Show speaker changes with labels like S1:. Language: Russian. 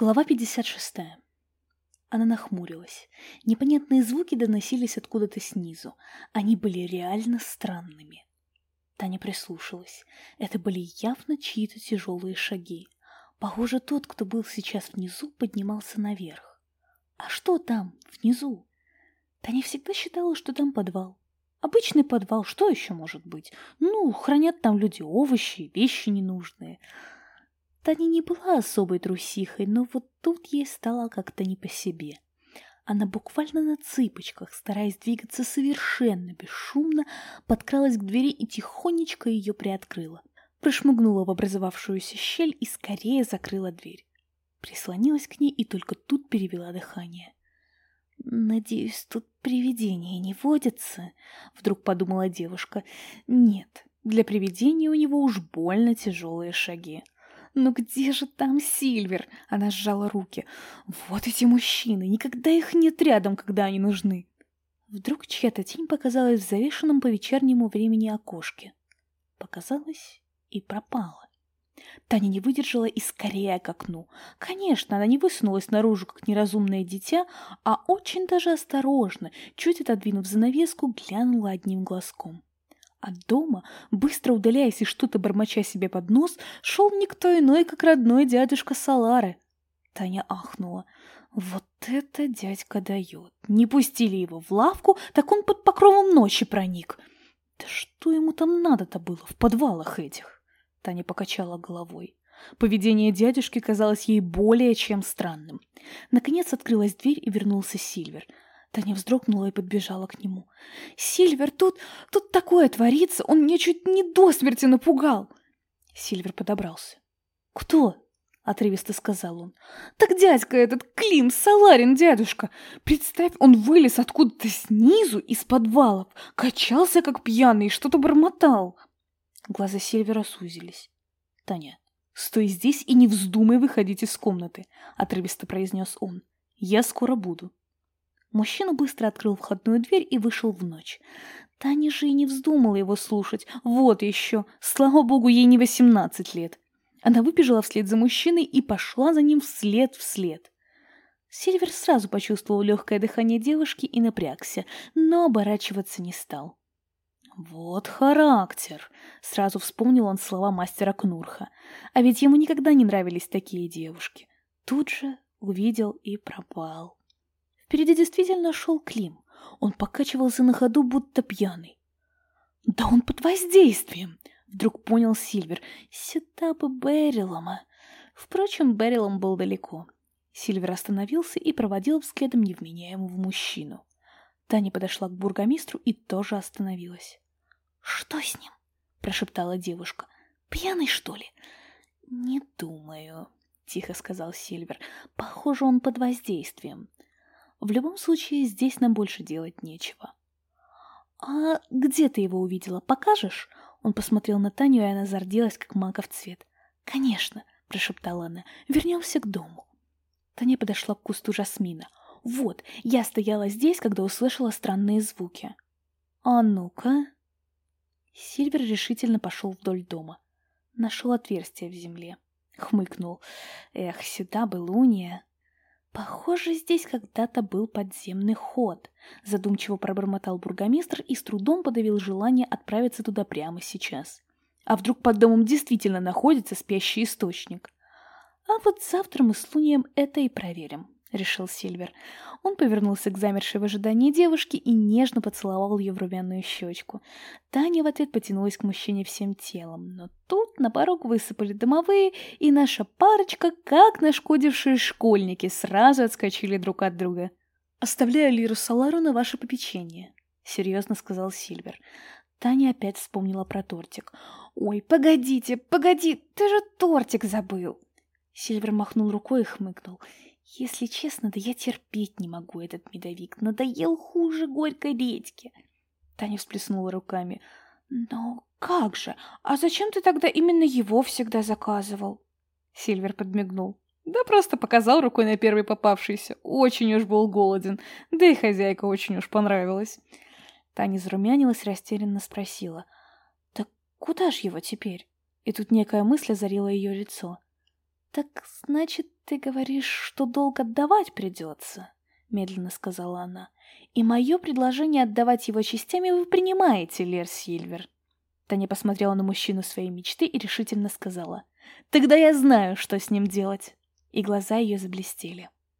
S1: Глава 56. Она нахмурилась. Непонятные звуки доносились откуда-то снизу. Они были реально странными. Таня прислушалась. Это были явно чьи-то тяжелые шаги. Похоже, тот, кто был сейчас внизу, поднимался наверх. А что там, внизу? Таня всегда считала, что там подвал. Обычный подвал, что еще может быть? Ну, хранят там люди овощи, вещи ненужные. Таня не была особой трусихой, но вот тут ей стало как-то не по себе. Она буквально на цыпочках, стараясь двигаться совершенно бесшумно, подкралась к двери и тихонечко ее приоткрыла. Прошмыгнула в образовавшуюся щель и скорее закрыла дверь. Прислонилась к ней и только тут перевела дыхание. «Надеюсь, тут привидения не водятся?» — вдруг подумала девушка. «Нет, для привидения у него уж больно тяжелые шаги». «Но где же там Сильвер?» Она сжала руки. «Вот эти мужчины! Никогда их нет рядом, когда они нужны!» Вдруг чья-то тень показалась в завешенном по вечернему времени окошке. Показалась и пропала. Таня не выдержала и скорее к окну. Конечно, она не высунулась наружу, как неразумное дитя, а очень даже осторожно, чуть отодвинув занавеску, глянула одним глазком. От дома, быстро удаляясь и что-то бормоча себе под нос, шел никто иной, как родной дядюшка Салары. Таня ахнула. Вот это дядька дает. Не пустили его в лавку, так он под покровом ночи проник. Да что ему там надо-то было в подвалах этих? Таня покачала головой. Поведение дядюшки казалось ей более чем странным. Наконец открылась дверь и вернулся Сильвер — Таня вздрогнула и подбежала к нему. «Сильвер, тут... тут такое творится! Он меня чуть не до смерти напугал!» Сильвер подобрался. «Кто?» — отрывисто сказал он. «Так дядька этот, Клим, Саларин дядюшка! Представь, он вылез откуда-то снизу, из подвалов, качался как пьяный и что-то бормотал!» Глаза Сильвера сузились. «Таня, стой здесь и не вздумай выходить из комнаты», — отрывисто произнес он. «Я скоро буду». Мужчина быстро открыл входную дверь и вышел в ночь. Таня же и не вздумала его слушать. Вот еще. Слава богу, ей не восемнадцать лет. Она выбежала вслед за мужчиной и пошла за ним вслед вслед. Сильвер сразу почувствовал легкое дыхание девушки и напрягся, но оборачиваться не стал. «Вот характер!» — сразу вспомнил он слова мастера Кнурха. А ведь ему никогда не нравились такие девушки. Тут же увидел и пропал. Впереди действительно шел Клим. Он покачивался на ходу, будто пьяный. «Да он под воздействием!» — вдруг понял Сильвер. «Сюда бы Берилома!» Впрочем, Берилом был далеко. Сильвер остановился и проводил взглядом невменяемого мужчину. Таня подошла к бургомистру и тоже остановилась. «Что с ним?» — прошептала девушка. «Пьяный, что ли?» «Не думаю», — тихо сказал Сильвер. «Похоже, он под воздействием. В любом случае, здесь нам больше делать нечего. «А где ты его увидела? Покажешь?» Он посмотрел на Таню, и она зарделась, как мака в цвет. «Конечно», — прошептала она, — «вернемся к дому». Таня подошла к кусту жасмина. «Вот, я стояла здесь, когда услышала странные звуки». «А ну-ка...» Сильвер решительно пошел вдоль дома. Нашел отверстие в земле. Хмыкнул. «Эх, сюда бы Луния!» Похоже, здесь когда-то был подземный ход, задумчиво пробормотал бургомистр и с трудом подавил желание отправиться туда прямо сейчас. А вдруг под домом действительно находится спящий источник? А вот завтра мы с Лунием это и проверим. — решил Сильвер. Он повернулся к замершей в ожидании девушке и нежно поцеловал ее в румяную щечку. Таня в ответ потянулась к мужчине всем телом, но тут на порог высыпали домовые, и наша парочка, как нашкодившие школьники, сразу отскочили друг от друга. «Оставляю Лиру Салару на ваше попечение», — серьезно сказал Сильвер. Таня опять вспомнила про тортик. «Ой, погодите, погоди, ты же тортик забыл!» Сильвер махнул рукой и хмыкнул. Если честно, да я терпеть не могу этот медовик. Надоел хуже горькой редьки. Таня всплеснула руками. Но как же? А зачем ты тогда именно его всегда заказывал? Сильвер подмигнул. Да просто показал рукой на первый попавшийся. Очень уж был голоден. Да и хозяйка очень уж понравилась. Таня зарумянилась, растерянно спросила. «Так куда ж его теперь?» И тут некая мысль озарила ее лицо. «Так, значит, ты говоришь, что долг отдавать придется?» — медленно сказала она. «И мое предложение отдавать его частями вы принимаете, Лер Сильвер?» Таня посмотрела на мужчину своей мечты и решительно сказала. «Тогда я знаю, что с ним делать!» И глаза ее заблестели.